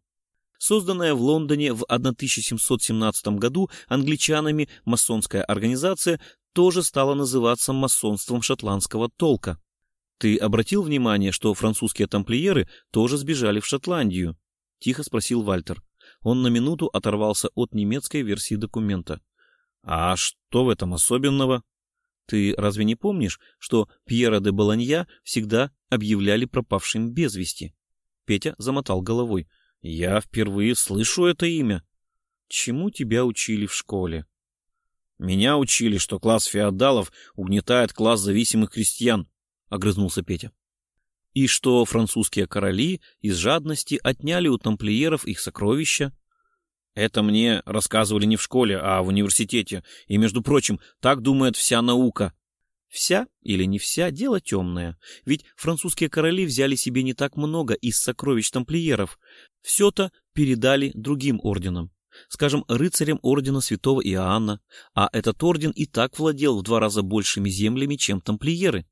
Созданная в Лондоне в 1717 году англичанами масонская организация тоже стала называться масонством шотландского толка. Ты обратил внимание, что французские тамплиеры тоже сбежали в Шотландию? Тихо спросил Вальтер. Он на минуту оторвался от немецкой версии документа. А что в этом особенного? Ты разве не помнишь, что Пьера де Болонья всегда объявляли пропавшим без вести? Петя замотал головой. Я впервые слышу это имя. Чему тебя учили в школе? Меня учили, что класс феодалов угнетает класс зависимых крестьян, огрызнулся Петя. И что французские короли из жадности отняли у тамплиеров их сокровища, это мне рассказывали не в школе, а в университете. И, между прочим, так думает вся наука. Вся или не вся — дело темное. Ведь французские короли взяли себе не так много из сокровищ тамплиеров. Все-то передали другим орденам. Скажем, рыцарям ордена святого Иоанна. А этот орден и так владел в два раза большими землями, чем тамплиеры.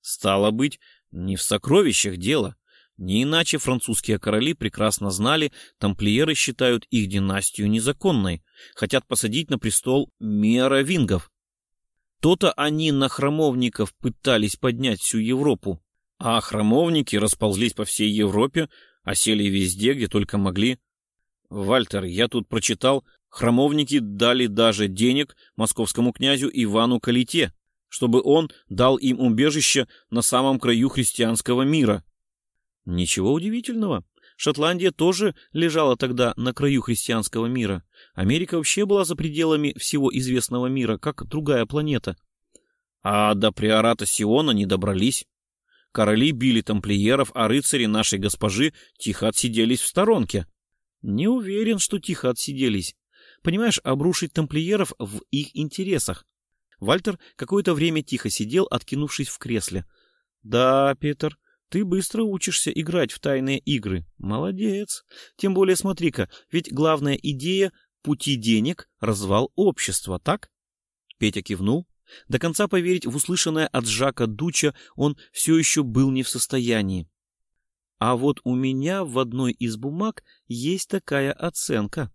Стало быть, не в сокровищах дело. Не иначе французские короли прекрасно знали, тамплиеры считают их династию незаконной, хотят посадить на престол миоравингов. То-то они на храмовников пытались поднять всю Европу, а храмовники расползлись по всей Европе, осели везде, где только могли. Вальтер, я тут прочитал, храмовники дали даже денег московскому князю Ивану Калите, чтобы он дал им убежище на самом краю христианского мира. Ничего удивительного. Шотландия тоже лежала тогда на краю христианского мира. Америка вообще была за пределами всего известного мира, как другая планета. А до приората Сиона не добрались. Короли били тамплиеров, а рыцари нашей госпожи тихо отсиделись в сторонке. Не уверен, что тихо отсиделись. Понимаешь, обрушить тамплиеров в их интересах. Вальтер какое-то время тихо сидел, откинувшись в кресле. Да, Петр, ты быстро учишься играть в тайные игры. Молодец. Тем более смотри-ка, ведь главная идея — пути денег — развал общества, так? Петя кивнул. До конца поверить в услышанное от Жака Дуча он все еще был не в состоянии. А вот у меня в одной из бумаг есть такая оценка.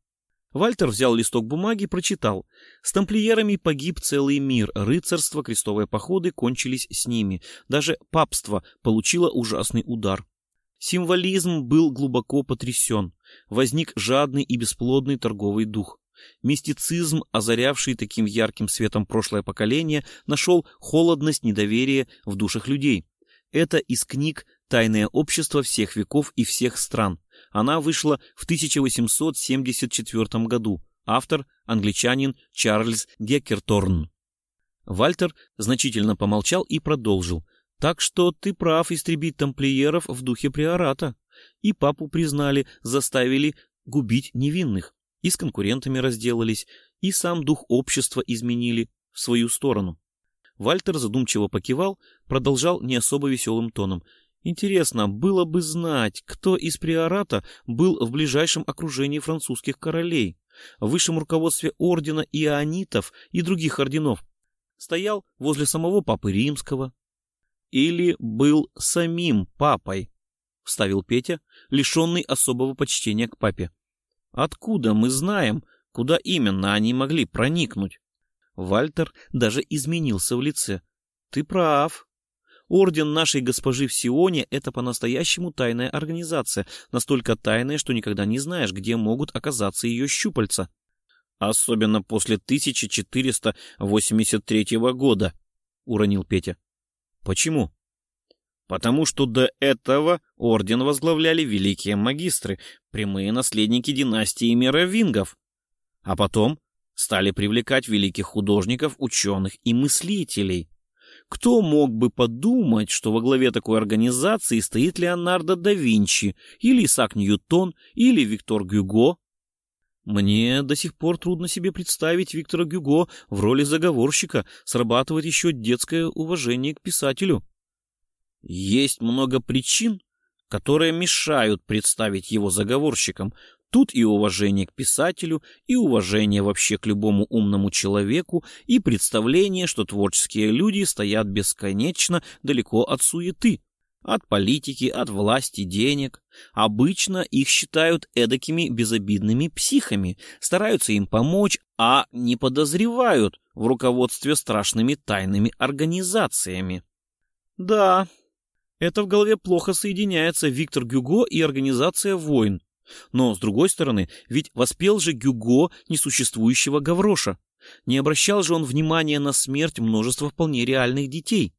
Вальтер взял листок бумаги и прочитал. С тамплиерами погиб целый мир, рыцарство, крестовые походы кончились с ними. Даже папство получило ужасный удар. Символизм был глубоко потрясен. Возник жадный и бесплодный торговый дух. Мистицизм, озарявший таким ярким светом прошлое поколение, нашел холодность недоверия в душах людей. Это из книг «Тайное общество всех веков и всех стран». Она вышла в 1874 году. Автор – англичанин Чарльз Геккерторн. Вальтер значительно помолчал и продолжил. «Так что ты прав истребить тамплиеров в духе приората. И папу признали, заставили губить невинных. И с конкурентами разделались, и сам дух общества изменили в свою сторону». Вальтер задумчиво покивал, продолжал не особо веселым тоном. Интересно было бы знать, кто из приората был в ближайшем окружении французских королей, в высшем руководстве ордена ионитов и других орденов. Стоял возле самого папы римского. Или был самим папой, вставил Петя, лишенный особого почтения к папе. Откуда мы знаем, куда именно они могли проникнуть? Вальтер даже изменился в лице. Ты прав, Орден нашей госпожи в Сионе — это по-настоящему тайная организация, настолько тайная, что никогда не знаешь, где могут оказаться ее щупальца. Особенно после 1483 года, — уронил Петя. Почему? Потому что до этого орден возглавляли великие магистры, прямые наследники династии мировингов. А потом стали привлекать великих художников, ученых и мыслителей. Кто мог бы подумать, что во главе такой организации стоит Леонардо да Винчи, или Исаак Ньютон, или Виктор Гюго? Мне до сих пор трудно себе представить Виктора Гюго в роли заговорщика, срабатывает еще детское уважение к писателю. Есть много причин, которые мешают представить его заговорщиком, Тут и уважение к писателю, и уважение вообще к любому умному человеку, и представление, что творческие люди стоят бесконечно далеко от суеты, от политики, от власти, денег. Обычно их считают эдакими безобидными психами, стараются им помочь, а не подозревают в руководстве страшными тайными организациями. Да, это в голове плохо соединяется Виктор Гюго и организация войн, но, с другой стороны, ведь воспел же Гюго несуществующего Гавроша. Не обращал же он внимания на смерть множества вполне реальных детей.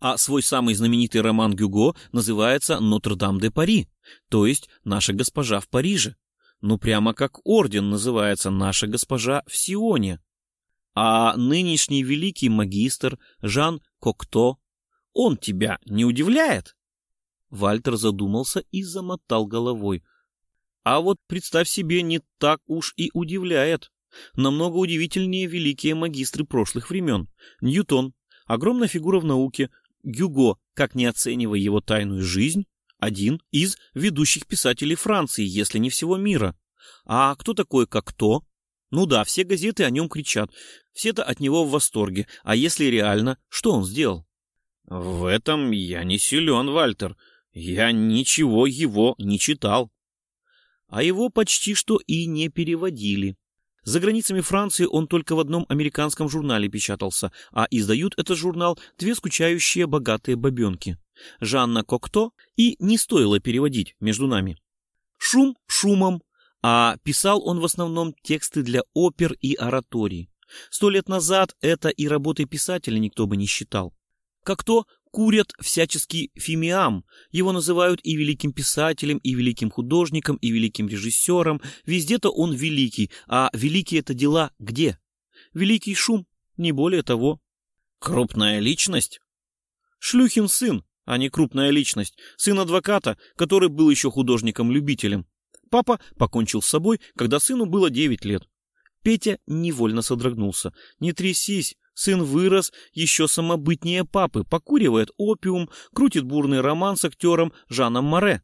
А свой самый знаменитый роман Гюго называется «Нотр-Дам-де-Пари», то есть «Наша госпожа в Париже». Ну, прямо как орден называется «Наша госпожа в Сионе». А нынешний великий магистр Жан Кокто, он тебя не удивляет? Вальтер задумался и замотал головой. А вот, представь себе, не так уж и удивляет. Намного удивительнее великие магистры прошлых времен. Ньютон, огромная фигура в науке, Гюго, как не оценивая его тайную жизнь, один из ведущих писателей Франции, если не всего мира. А кто такой, как кто? Ну да, все газеты о нем кричат, все-то от него в восторге, а если реально, что он сделал? В этом я не силен, Вальтер, я ничего его не читал а его почти что и не переводили. За границами Франции он только в одном американском журнале печатался, а издают этот журнал две скучающие богатые бабенки. Жанна Кокто и не стоило переводить между нами. Шум шумом, а писал он в основном тексты для опер и ораторий. Сто лет назад это и работой писателя никто бы не считал. Как то курят всяческий фимиам. Его называют и великим писателем, и великим художником, и великим режиссером. Везде-то он великий, а великие это дела где? Великий шум, не более того. Крупная личность? Шлюхин сын, а не крупная личность. Сын адвоката, который был еще художником-любителем. Папа покончил с собой, когда сыну было девять лет. Петя невольно содрогнулся. «Не трясись, сын вырос, еще самобытнее папы, покуривает опиум, крутит бурный роман с актером Жаном Море».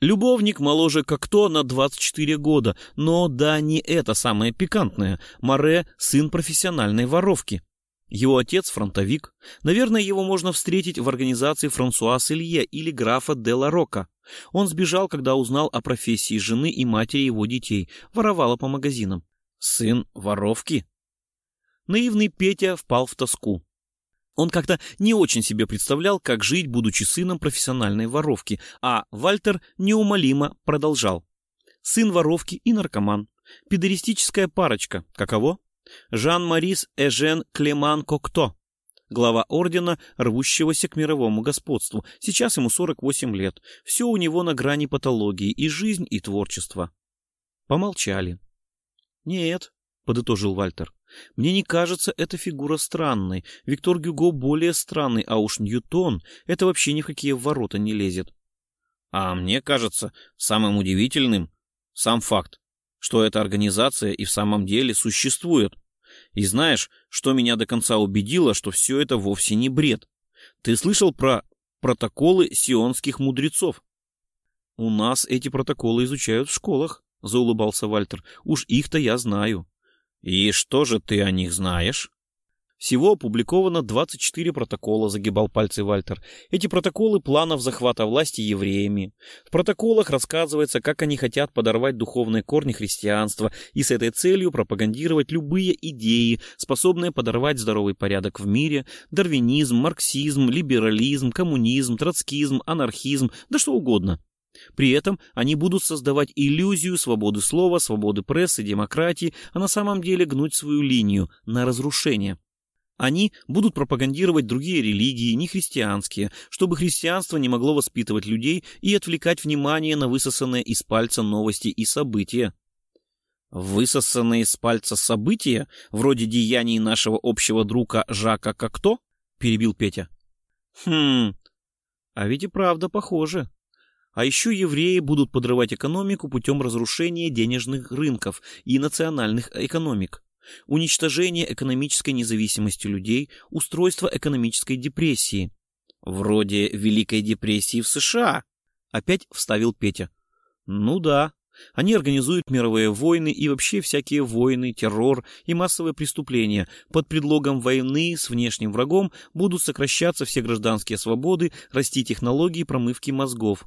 Любовник моложе как кто на 24 года, но да не это самое пикантное. Море — сын профессиональной воровки. Его отец — фронтовик. Наверное, его можно встретить в организации Франсуа Селье или графа де ла Рока. Он сбежал, когда узнал о профессии жены и матери его детей, воровала по магазинам. Сын воровки? Наивный Петя впал в тоску. Он как-то не очень себе представлял, как жить, будучи сыном профессиональной воровки, а Вальтер неумолимо продолжал. Сын воровки и наркоман. Педеристическая парочка. Каково? Жан-Марис Эжен Клеман Кокто. Глава ордена, рвущегося к мировому господству. Сейчас ему 48 лет. Все у него на грани патологии, и жизнь, и творчество. Помолчали. «Нет», — подытожил Вальтер, — «мне не кажется эта фигура странной. Виктор Гюго более странный, а уж Ньютон — это вообще ни в какие ворота не лезет». «А мне кажется самым удивительным сам факт, что эта организация и в самом деле существует. И знаешь, что меня до конца убедило, что все это вовсе не бред? Ты слышал про протоколы сионских мудрецов?» «У нас эти протоколы изучают в школах», — заулыбался Вальтер. «Уж их-то я знаю». «И что же ты о них знаешь?» Всего опубликовано 24 протокола, загибал пальцы Вальтер. Эти протоколы планов захвата власти евреями. В протоколах рассказывается, как они хотят подорвать духовные корни христианства и с этой целью пропагандировать любые идеи, способные подорвать здоровый порядок в мире, дарвинизм, марксизм, либерализм, коммунизм, троцкизм, анархизм, да что угодно. При этом они будут создавать иллюзию свободы слова, свободы прессы, демократии, а на самом деле гнуть свою линию на разрушение. Они будут пропагандировать другие религии, не христианские, чтобы христианство не могло воспитывать людей и отвлекать внимание на высосанные из пальца новости и события. Высосанные из пальца события, вроде деяний нашего общего друга Жака Кокто? Перебил Петя. Хм, а ведь и правда похоже. А еще евреи будут подрывать экономику путем разрушения денежных рынков и национальных экономик, уничтожения экономической независимости людей, устройства экономической депрессии. Вроде Великой депрессии в США. Опять вставил Петя. Ну да, они организуют мировые войны и вообще всякие войны, террор и массовые преступления. Под предлогом войны с внешним врагом будут сокращаться все гражданские свободы, расти технологии промывки мозгов.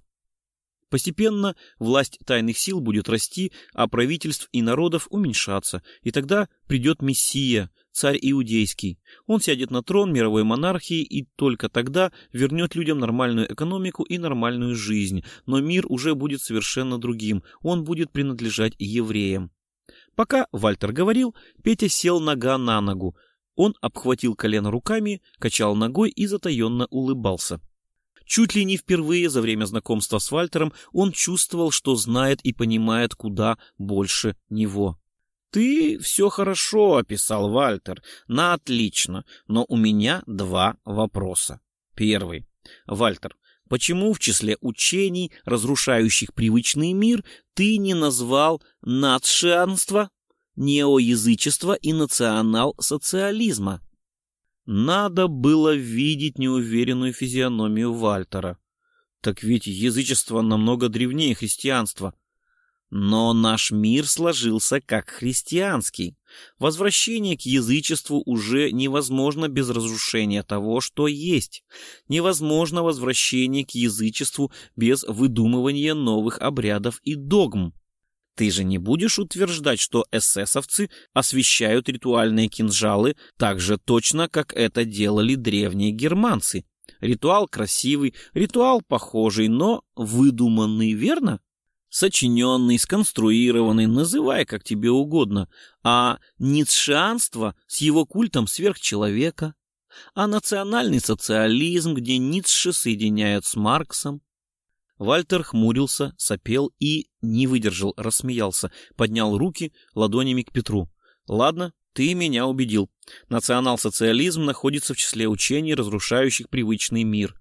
Постепенно власть тайных сил будет расти, а правительств и народов уменьшаться, и тогда придет Мессия, царь иудейский. Он сядет на трон мировой монархии и только тогда вернет людям нормальную экономику и нормальную жизнь, но мир уже будет совершенно другим, он будет принадлежать евреям. Пока Вальтер говорил, Петя сел нога на ногу. Он обхватил колено руками, качал ногой и затаенно улыбался. Чуть ли не впервые за время знакомства с Вальтером он чувствовал, что знает и понимает куда больше него. «Ты все хорошо описал, Вальтер, на отлично, но у меня два вопроса. Первый. Вальтер, почему в числе учений, разрушающих привычный мир, ты не назвал нацшанство, неоязычество и национал-социализма?» Надо было видеть неуверенную физиономию Вальтера. Так ведь язычество намного древнее христианства. Но наш мир сложился как христианский. Возвращение к язычеству уже невозможно без разрушения того, что есть. Невозможно возвращение к язычеству без выдумывания новых обрядов и догм. Ты же не будешь утверждать, что эсэсовцы освещают ритуальные кинжалы так же точно, как это делали древние германцы. Ритуал красивый, ритуал похожий, но выдуманный, верно? сочиненный, сконструированный, называй как тебе угодно, а ницшеанство с его культом сверхчеловека, а национальный социализм, где Ницше соединяют с Марксом. Вальтер хмурился, сопел и не выдержал, рассмеялся, поднял руки ладонями к Петру. «Ладно, ты меня убедил. Национал-социализм находится в числе учений, разрушающих привычный мир.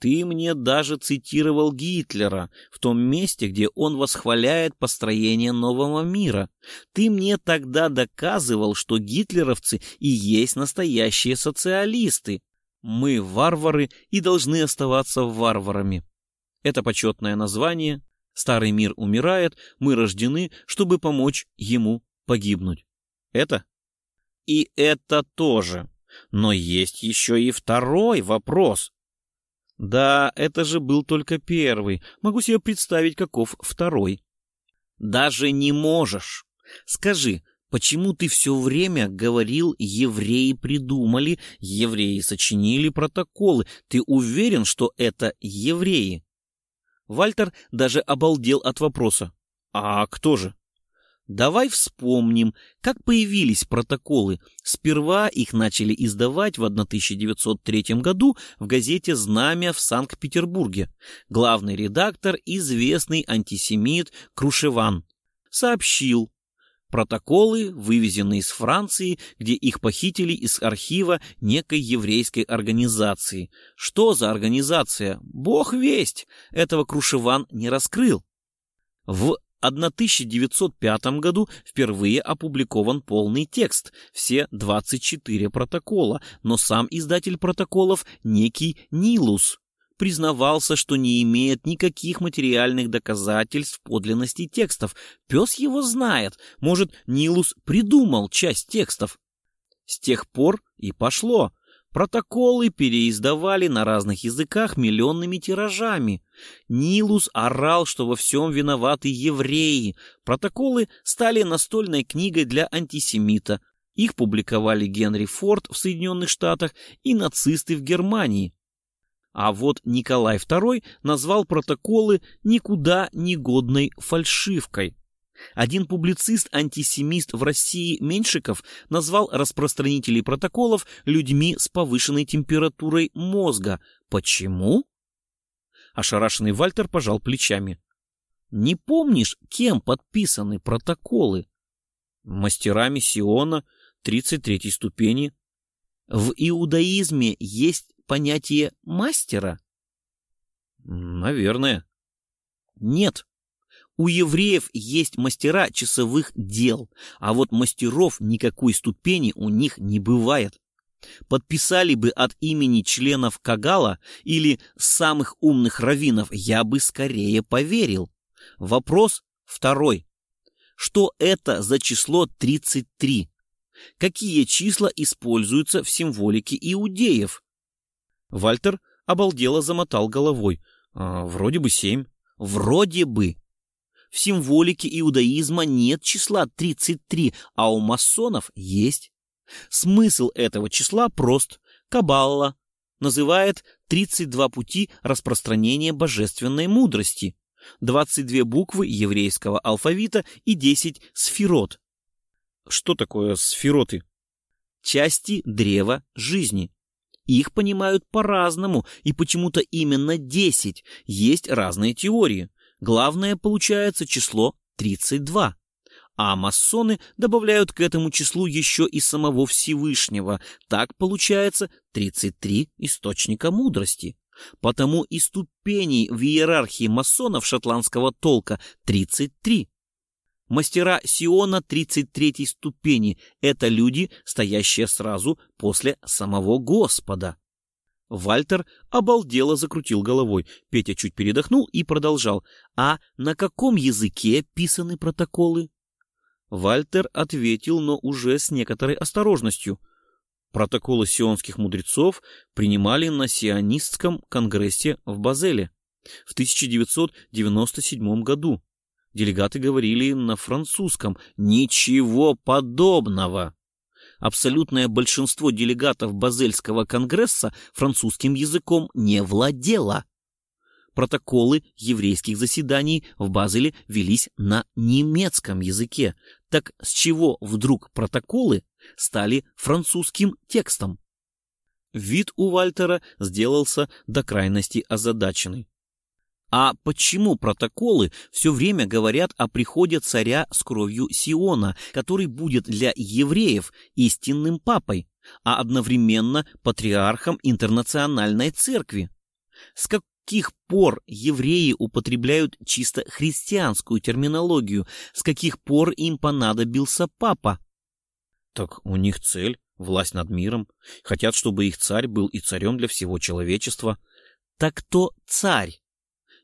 Ты мне даже цитировал Гитлера в том месте, где он восхваляет построение нового мира. Ты мне тогда доказывал, что гитлеровцы и есть настоящие социалисты. Мы варвары и должны оставаться варварами. Это почетное название. Старый мир умирает, мы рождены, чтобы помочь ему погибнуть. Это? И это тоже. Но есть еще и второй вопрос. Да, это же был только первый. Могу себе представить, каков второй. Даже не можешь. Скажи, почему ты все время говорил «евреи придумали», «евреи сочинили протоколы»? Ты уверен, что это евреи? Вальтер даже обалдел от вопроса. А кто же? Давай вспомним, как появились протоколы. Сперва их начали издавать в 1903 году в газете «Знамя» в Санкт-Петербурге. Главный редактор, известный антисемит Крушеван, сообщил, Протоколы, вывезенные из Франции, где их похитили из архива некой еврейской организации. Что за организация? Бог весть! Этого Крушеван не раскрыл. В 1905 году впервые опубликован полный текст, все 24 протокола, но сам издатель протоколов, некий Нилус, признавался, что не имеет никаких материальных доказательств подлинности текстов. Пес его знает, может, Нилус придумал часть текстов. С тех пор и пошло. Протоколы переиздавали на разных языках миллионными тиражами. Нилус орал, что во всем виноваты евреи. Протоколы стали настольной книгой для антисемита. Их публиковали Генри Форд в Соединенных Штатах и нацисты в Германии. А вот Николай II назвал протоколы никуда не годной фальшивкой. Один публицист-антисемист в России Меньшиков назвал распространителей протоколов людьми с повышенной температурой мозга. Почему? Ошарашенный Вальтер пожал плечами. Не помнишь, кем подписаны протоколы? Мастерами Сиона 33 ступени. В иудаизме есть понятие мастера? Наверное. Нет, у евреев есть мастера часовых дел, а вот мастеров никакой ступени у них не бывает. Подписали бы от имени членов Кагала или самых умных раввинов, я бы скорее поверил. Вопрос второй. Что это за число 33? Какие числа используются в символике иудеев? Вальтер обалдело замотал головой. А, вроде бы семь. Вроде бы. В символике иудаизма нет числа 33, а у масонов есть. Смысл этого числа прост. Каббала называет 32 пути распространения божественной мудрости, 22 буквы еврейского алфавита и 10 сферот. Что такое сфероты? Части древа жизни. Их понимают по-разному, и почему-то именно 10. Есть разные теории. Главное получается число 32. А масоны добавляют к этому числу еще и самого Всевышнего. Так получается 33 источника мудрости. Потому и ступеней в иерархии масонов шотландского толка 33. Мастера Сиона 33 ступени – это люди, стоящие сразу после самого Господа. Вальтер обалдело закрутил головой. Петя чуть передохнул и продолжал. «А на каком языке писаны протоколы?» Вальтер ответил, но уже с некоторой осторожностью. Протоколы сионских мудрецов принимали на сионистском конгрессе в Базеле в 1997 году. Делегаты говорили на французском. Ничего подобного! абсолютное большинство делегатов Базельского конгресса французским языком не владело. Протоколы еврейских заседаний в Базеле велись на немецком языке. Так с чего вдруг протоколы стали французским текстом? Вид у Вальтера сделался до крайности озадаченный. А почему протоколы все время говорят о приходе царя с кровью Сиона, который будет для евреев истинным папой, а одновременно патриархом интернациональной церкви? С каких пор евреи употребляют чисто христианскую терминологию? С каких пор им понадобился папа? Так у них цель — власть над миром. Хотят, чтобы их царь был и царем для всего человечества. Так кто царь?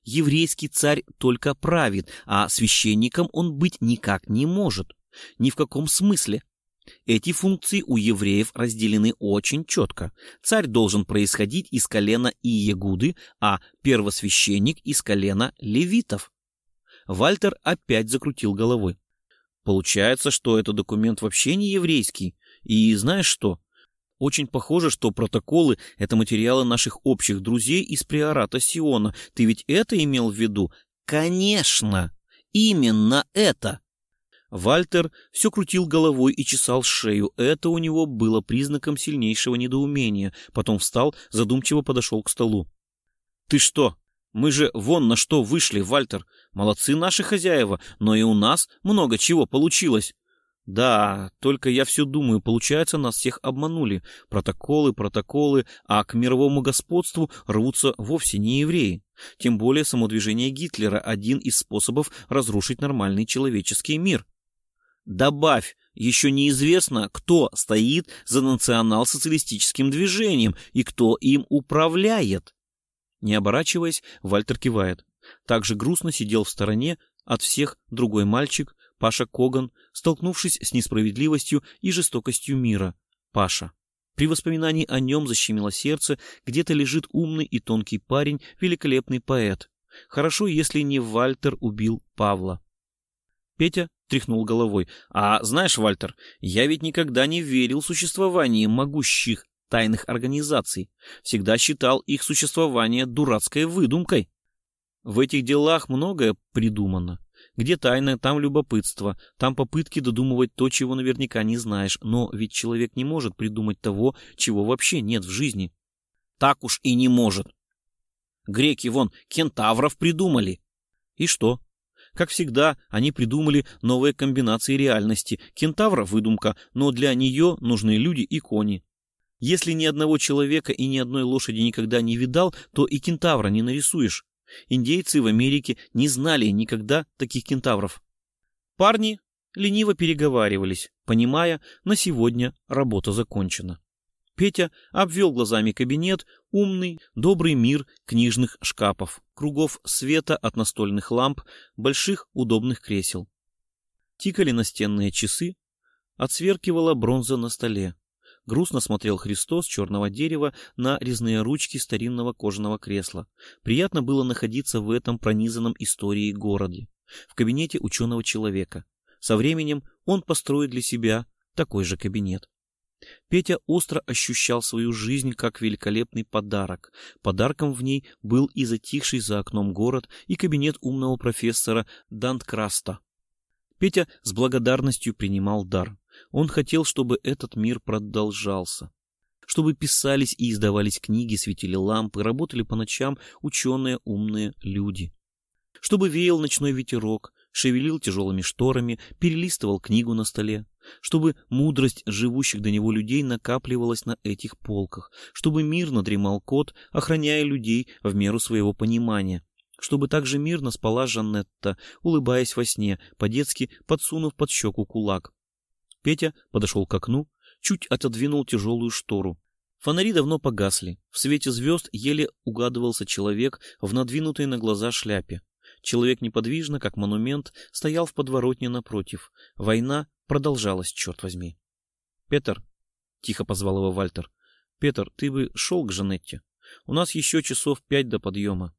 Еврейский царь только правит, а священником он быть никак не может. Ни в каком смысле. Эти функции у евреев разделены очень четко. Царь должен происходить из колена Иегуды, а первосвященник из колена левитов. Вальтер опять закрутил головой. Получается, что этот документ вообще не еврейский. И знаешь что? Очень похоже, что протоколы — это материалы наших общих друзей из приората Сиона. Ты ведь это имел в виду? Конечно! Именно это! Вальтер все крутил головой и чесал шею. Это у него было признаком сильнейшего недоумения. Потом встал, задумчиво подошел к столу. — Ты что? Мы же вон на что вышли, Вальтер. Молодцы наши хозяева, но и у нас много чего получилось. Да, только я все думаю, получается, нас всех обманули. Протоколы, протоколы, а к мировому господству рвутся вовсе не евреи. Тем более самодвижение Гитлера – один из способов разрушить нормальный человеческий мир. Добавь, еще неизвестно, кто стоит за национал-социалистическим движением и кто им управляет. Не оборачиваясь, Вальтер кивает. Также грустно сидел в стороне от всех другой мальчик, Паша Коган, столкнувшись с несправедливостью и жестокостью мира. Паша. При воспоминании о нем защемило сердце, где-то лежит умный и тонкий парень, великолепный поэт. Хорошо, если не Вальтер убил Павла. Петя тряхнул головой. «А знаешь, Вальтер, я ведь никогда не верил в существование могущих тайных организаций. Всегда считал их существование дурацкой выдумкой. В этих делах многое придумано. Где тайна, там любопытство, там попытки додумывать то, чего наверняка не знаешь. Но ведь человек не может придумать того, чего вообще нет в жизни. Так уж и не может. Греки вон кентавров придумали. И что? Как всегда, они придумали новые комбинации реальности. Кентавра — выдумка, но для нее нужны люди и кони. Если ни одного человека и ни одной лошади никогда не видал, то и кентавра не нарисуешь. Индейцы в Америке не знали никогда таких кентавров. Парни лениво переговаривались, понимая, на сегодня работа закончена. Петя обвел глазами кабинет, умный, добрый мир книжных шкафов, кругов света от настольных ламп, больших удобных кресел. Тикали настенные часы, отсверкивала бронза на столе. Грустно смотрел Христос черного дерева на резные ручки старинного кожаного кресла. Приятно было находиться в этом пронизанном историей городе, в кабинете ученого человека. Со временем он построит для себя такой же кабинет. Петя остро ощущал свою жизнь как великолепный подарок. Подарком в ней был и затихший за окном город, и кабинет умного профессора Данткраста. Петя с благодарностью принимал дар. Он хотел, чтобы этот мир продолжался. Чтобы писались и издавались книги, светили лампы, работали по ночам ученые умные люди. Чтобы веял ночной ветерок, шевелил тяжелыми шторами, перелистывал книгу на столе. Чтобы мудрость живущих до него людей накапливалась на этих полках. Чтобы мирно дремал кот, охраняя людей в меру своего понимания чтобы так же мирно спала Жанетта, улыбаясь во сне, по-детски подсунув под щеку кулак. Петя подошел к окну, чуть отодвинул тяжелую штору. Фонари давно погасли. В свете звезд еле угадывался человек в надвинутой на глаза шляпе. Человек неподвижно, как монумент, стоял в подворотне напротив. Война продолжалась, черт возьми. — Петр, — тихо позвал его Вальтер, — Петр, ты бы шел к Жанетте. У нас еще часов пять до подъема.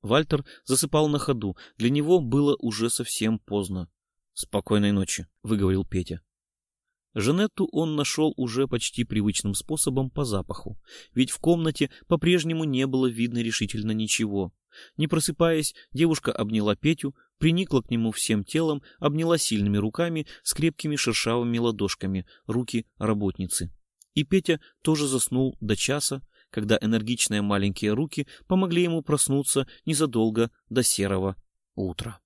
Вальтер засыпал на ходу. Для него было уже совсем поздно. — Спокойной ночи, — выговорил Петя. Жанетту он нашел уже почти привычным способом по запаху, ведь в комнате по-прежнему не было видно решительно ничего. Не просыпаясь, девушка обняла Петю, приникла к нему всем телом, обняла сильными руками с крепкими шершавыми ладошками, руки работницы. И Петя тоже заснул до часа, когда энергичные маленькие руки помогли ему проснуться незадолго до серого утра.